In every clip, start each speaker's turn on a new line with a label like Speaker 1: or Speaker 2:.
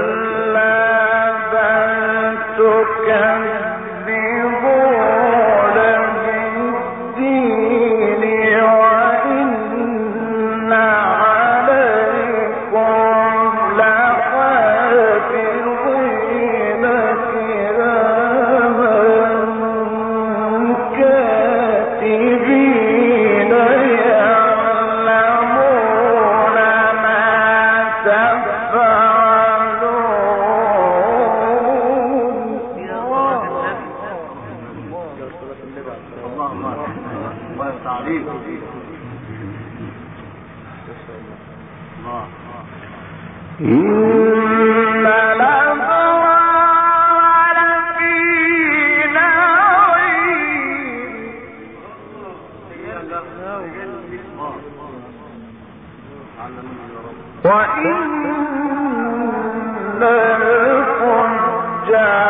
Speaker 1: كلا بل تكذبون إن نعيم وإن الفجار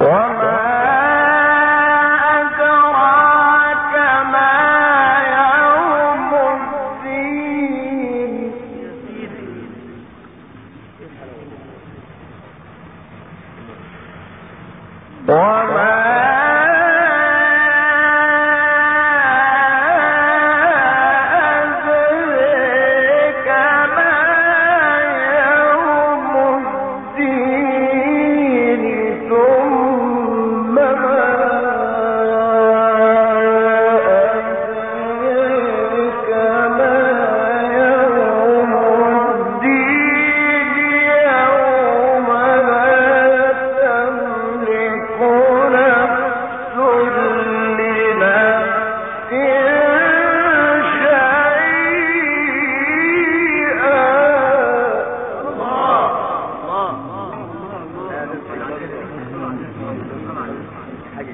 Speaker 1: وما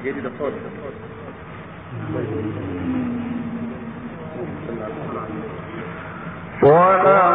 Speaker 1: get it afforded. Mm -hmm. mm -hmm. mm -hmm.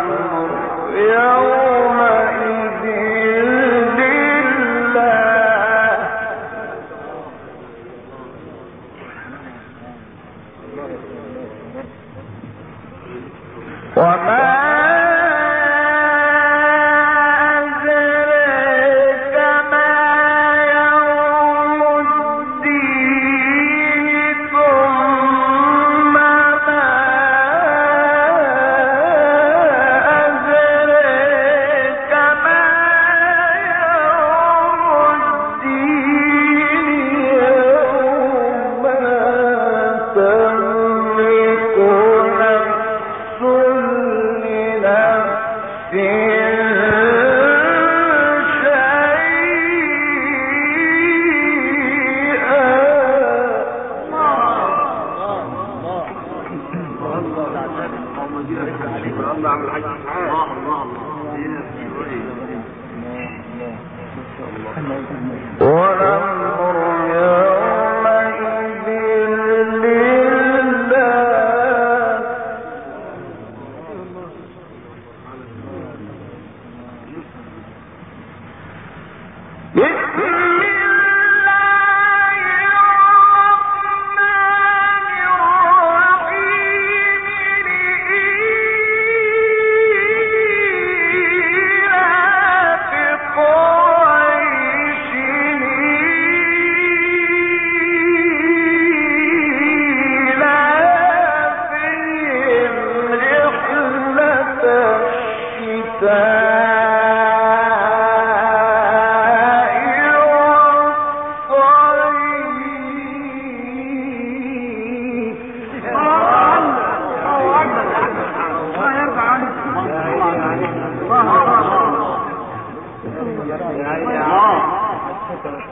Speaker 2: الله. عم الحاج الله الله الله
Speaker 1: والأمر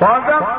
Speaker 1: صدق